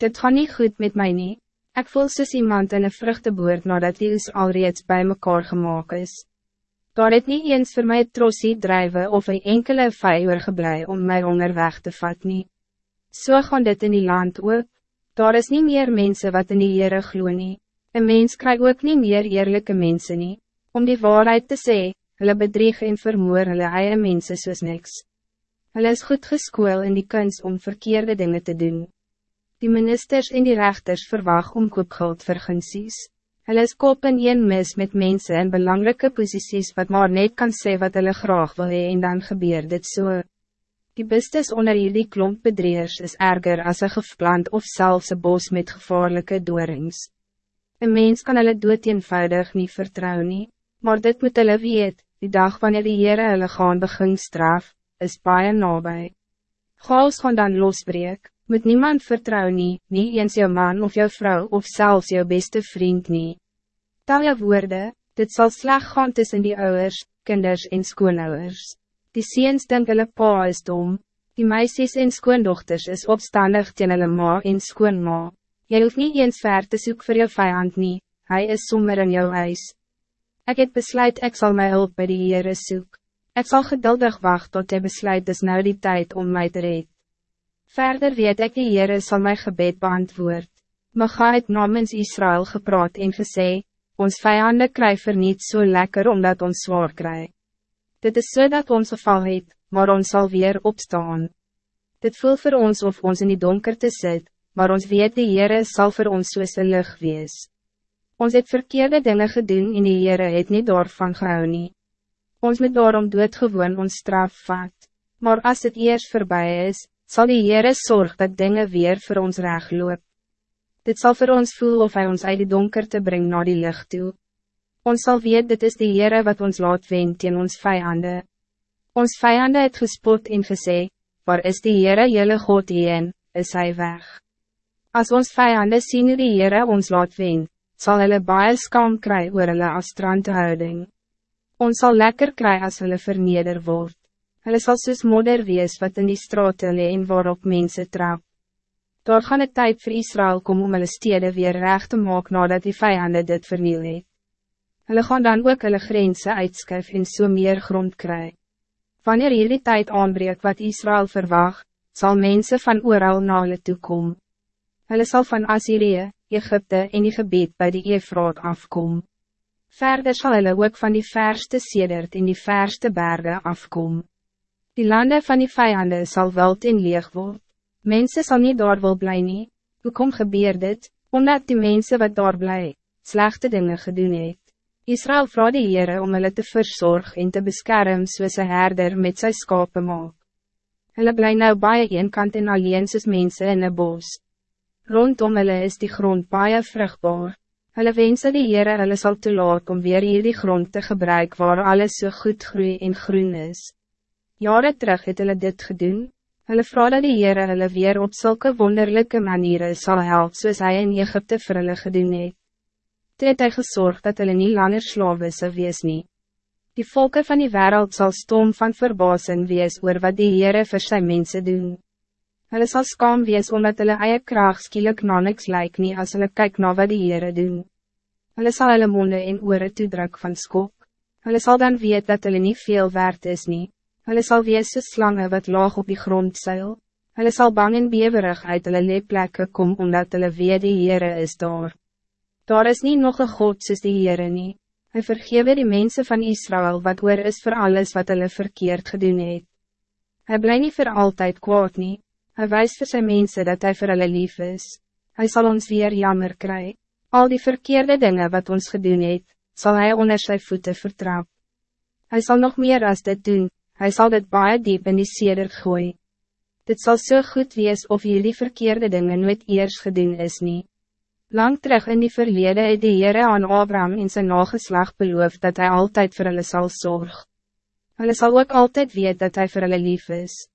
dit gaan niet goed met mij niet. Ik voel soos iemand in een vruchteboord nadat die is alreeds bij mekaar gemaakt is. Daar het niet eens voor mij trossie drijven of een enkele vijver geblij om mij onderweg te vat nie. So gaan dit in die land ook. Daar is niet meer mensen wat in die Heere glo nie. Een mens krijgt ook niet meer eerlijke mensen nie. Om die waarheid te zeggen, hulle bedrieg en vermoor hulle eie mense soos niks. Hulle is goed geskoel in die kunst om verkeerde dingen te doen. Die ministers en die rechters verwacht om koopgeld vergunsies. Hulle is kop in een mis met mensen in belangrijke posities wat maar net kan sê wat hulle graag wil hee en dan gebeur dit so. Die bestes onder hierdie klomp bedreers is erger als een geplant of zelfs een bos met gevaarlijke doorings. Een mens kan hulle dood eenvoudig niet vertrouwen, nie, maar dit moet hulle weet, die dag wanneer die Heere hulle gaan begin straf, is baie nabij. Chaos gaan dan losbreek, moet niemand vertrouwen nie, nie eens jou man of jou vrouw of zelfs jou beste vriend nie. Tel jou woorde, dit zal sleg gaan tussen die ouders, kinders en skoonouwers. Die seens denk hulle pa is dom, die meisjes en skoondochters is opstandig teen hulle ma en skoonma. Jy hoef nie eens ver te soek vir jou vijand nie, hy is sommer in jou huis. Ik het besluit ik zal my hulp by die Heere soek. Ik zal geduldig wachten tot hy besluit is nou die tijd om mij te red. Verder weet ik die Heere sal my gebed beantwoord. Maga het namens Israël gepraat en gesê, ons vijanden kry verniet so lekker omdat ons zwaar kry. Dit is so dat ons geval het, maar ons zal weer opstaan. Dit voel voor ons of ons in die donker te sit, maar ons weet die Heere sal voor ons soos een lucht wees. Ons het verkeerde dingen gedoen en die Heere het nie daarvan gehou nie. Ons moet daarom doodgewoon ons straf vat. Maar als het eerst voorbij is, zal die Heere zorg dat dingen weer voor ons recht loop. Dit zal voor ons voelen of hij ons uit die donker te brengen naar die lucht toe. Ons zal weet dit is die Heere wat ons laat wen in ons vijanden. Ons vijanden het gespot en gesê, waar is die Heere jylle God heen, is hij weg. Als ons vijanden zien die Heere ons laat wen, zal hulle baie skam kry oor hulle as strandhouding. Ons zal lekker kry as hulle verneder word. Hulle sal soos modder wees wat in die straat lee en waarop mense trap. Daar gaan het tijd voor Israël kom om hulle stede weer recht te maak nadat die vijanden dit verniel het. Hulle gaan dan ook hulle grense uitskuif en so meer grond kry. Wanneer hierdie tijd aanbreek wat Israël verwacht, zal mensen van ooral na hulle toekom. Hulle sal van Assyrië, Egypte en die gebied bij die Efraat afkom. Verder zal hulle ook van die verste sedert en die verste bergen afkom. Die landen van die vijanden zal wel ten leeg worden. Mensen zal niet daar wil blij nie. Hoe kom gebeur dit? Omdat die mensen wat daar blij, slechte dingen gedoen het. Israël vraagt die Heere om hulle te verzorg en te beschermen soos een herder met sy skape maak. Hulle bly nou baie een kant en alleen soos mense in een bos. Rondom hulle is die grond baie vruchtbaar. Hulle wens die Heere hulle sal toelaat om weer hier die grond te gebruiken waar alles so goed groei en groen is. Jaren terug het hulle dit gedoen. Hulle vraag dat die Heere hulle weer op zulke wonderlijke manieren zal helpen soos hy in Egypte vir hulle gedoen het. Toe het hy gezorgd dat hulle nie langer slawe sal wees nie. Die volken van die wereld zal stom van verbazing wees oor wat die Heere vir sy mense doen. Hulle sal skam wees omdat hulle eie kraag skielik na niks lyk nie as hulle kyk na wat die Heere doen. Hulle sal hulle monde en oore toedruk van skop. Hulle sal dan weet dat hulle niet veel waard is nie. Hulle sal wees soos slange wat laag op die grond seil. Hulle sal bang en beverig uit hulle leeplekke kom, omdat hulle weet die Heere is daar. Daar is niet nog een God soos die Heere nie. Hy vergewe die mensen van Israël wat oor is voor alles wat hulle verkeerd gedoen het. Hy bly nie voor altijd kwaad nie. Hy wijst vir sy mense dat hij voor hulle lief is. Hij zal ons weer jammer kry. Al die verkeerde dingen wat ons gedoen het, zal hij onder zijn voeten vertrap. Hij zal nog meer als dit doen, hij zal dit baie diep in die seder gooi. Dit zal zo so goed wees of jullie verkeerde dingen nooit eers gedoen is nie. Lang terug in die verlede het die Heere aan Abraham in zijn nageslag beloof dat hij altijd voor hulle zal zorgen. Hulle zal ook altijd weet dat hij voor hulle lief is.